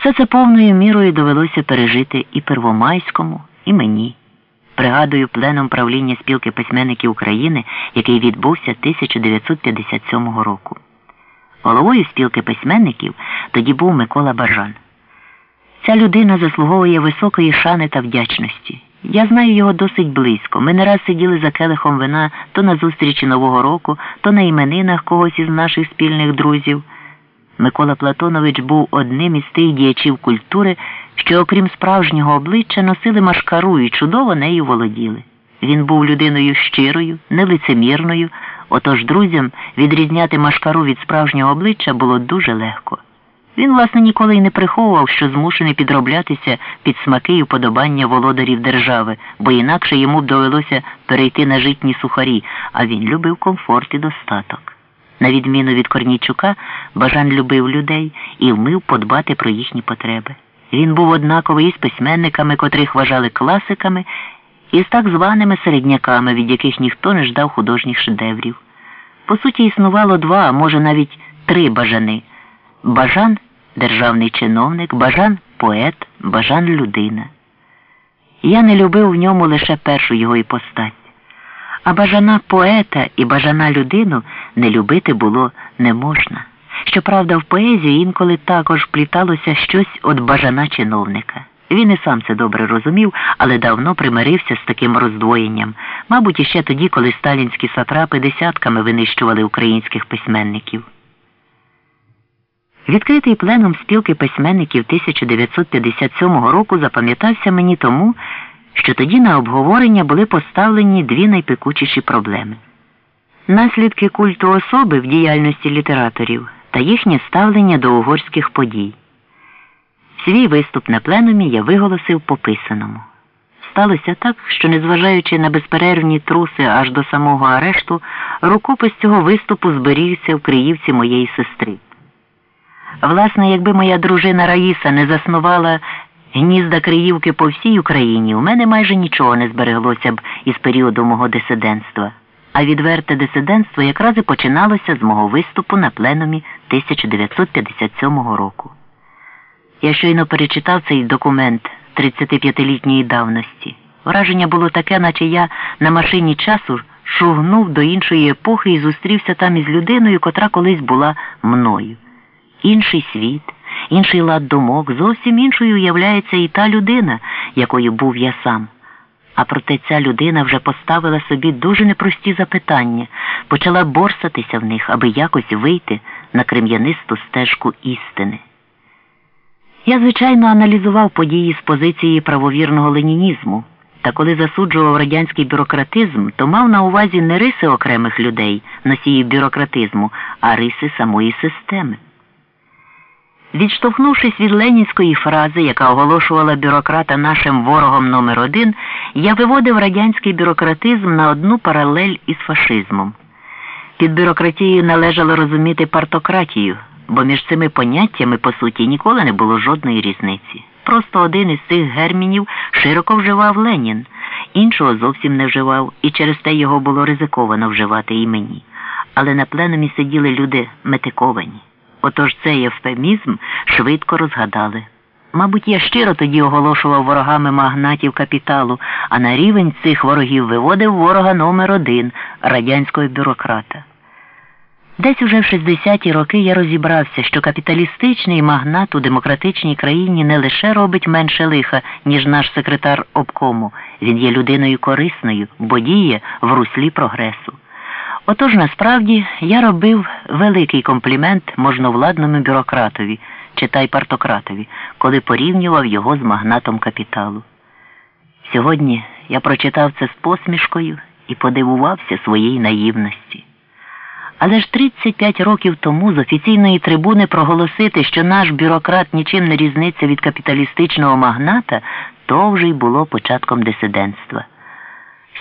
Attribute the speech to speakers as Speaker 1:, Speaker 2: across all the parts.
Speaker 1: Все це повною мірою довелося пережити і Первомайському, і мені. Пригадую пленом правління спілки письменників України, який відбувся 1957 року. Головою спілки письменників тоді був Микола Бажан. Ця людина заслуговує високої шани та вдячності. Я знаю його досить близько. Ми не раз сиділи за келихом вина то на зустрічі Нового року, то на іменинах когось із наших спільних друзів. Микола Платонович був одним із тих діячів культури, що, окрім справжнього обличчя, носили машкару і чудово нею володіли. Він був людиною щирою, нелицемірною, отож друзям відрізняти машкару від справжнього обличчя було дуже легко. Він, власне, ніколи й не приховував, що змушений підроблятися під смаки і вподобання володарів держави, бо інакше йому б довелося перейти на житні сухарі, а він любив комфорт і достаток. На відміну від Корнійчука, Бажан любив людей і вмив подбати про їхні потреби. Він був однаковий із письменниками, котрих вважали класиками, і з так званими середняками, від яких ніхто не ждав художніх шедеврів. По суті, існувало два, а може навіть три бажани. Бажан державний чиновник, бажан поет, бажан людина. Я не любив в ньому лише першу його іпостать. А бажана поета і бажана людину не любити було не можна. Щоправда, в поезії інколи також пліталося щось від бажана чиновника. Він і сам це добре розумів, але давно примирився з таким роздвоєнням, мабуть, іще тоді, коли сталінські сатрапи десятками винищували українських письменників. Відкритий пленум спілки письменників 1957 року запам'ятався мені тому, що тоді на обговорення були поставлені дві найпекучіші проблеми наслідки культу особи в діяльності літераторів та їхнє ставлення до угорських подій. Свій виступ на пленумі я виголосив по писаному. Сталося так, що, незважаючи на безперервні труси аж до самого арешту, рукопис цього виступу зберігся в Криївці моєї сестри. Власне, якби моя дружина Раїса не заснувала гнізда Криївки по всій Україні, у мене майже нічого не збереглося б із періоду мого дисидентства. А відверте дисидентство якраз і починалося з мого виступу на пленумі 1957 року. Я щойно перечитав цей документ 35-літньої давності. Враження було таке, наче я на машині часу шугнув до іншої епохи і зустрівся там із людиною, котра колись була мною. Інший світ, інший лад думок, зовсім іншою являється і та людина, якою був я сам. А проте ця людина вже поставила собі дуже непрості запитання, почала борсатися в них, аби якось вийти на крем'янисту стежку істини. Я, звичайно, аналізував події з позиції правовірного ленінізму, та коли засуджував радянський бюрократизм, то мав на увазі не риси окремих людей, носіїв бюрократизму, а риси самої системи. Відштовхнувшись від ленінської фрази, яка оголошувала бюрократа нашим ворогом номер один, я виводив радянський бюрократизм на одну паралель із фашизмом. Під бюрократією належало розуміти партократію, бо між цими поняттями, по суті, ніколи не було жодної різниці. Просто один із цих гермінів широко вживав Ленін, іншого зовсім не вживав, і через те його було ризиковано вживати і мені. Але на пленумі сиділи люди метиковані. Отож цей ефемізм швидко розгадали. Мабуть, я щиро тоді оголошував ворогами магнатів капіталу, а на рівень цих ворогів виводив ворога номер один радянського бюрократа. Десь уже в 60-ті роки я розібрався, що капіталістичний магнат у демократичній країні не лише робить менше лиха, ніж наш секретар обкому, він є людиною корисною, бо діє в руслі прогресу. Отож насправді я робив великий комплімент можновладному бюрократові, читай партократові, коли порівнював його з магнатом капіталу. Сьогодні я прочитав це з посмішкою і подивувався своїй наївності. Але ж 35 років тому з офіційної трибуни проголосити, що наш бюрократ нічим не різниться від капіталістичного магната, то вже й було початком дисидентства.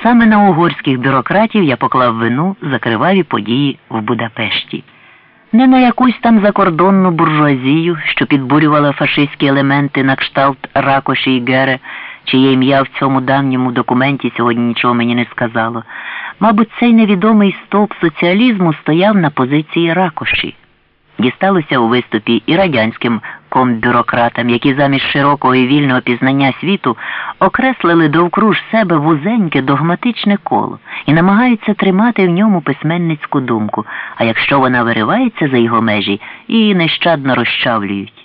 Speaker 1: Саме на угорських бюрократів я поклав вину за криваві події в Будапешті. Не на якусь там закордонну буржуазію, що підбурювала фашистські елементи на кшталт Ракоші і Гере, чиє ім'я в цьому давньому документі сьогодні нічого мені не сказало. Мабуть, цей невідомий стовп соціалізму стояв на позиції Ракоші. Дісталося у виступі і радянським комбюрократам, які замість широкого і вільного пізнання світу окреслили довкруж себе вузеньке догматичне коло і намагаються тримати в ньому письменницьку думку, а якщо вона виривається за його межі, її нещадно розчавлюють.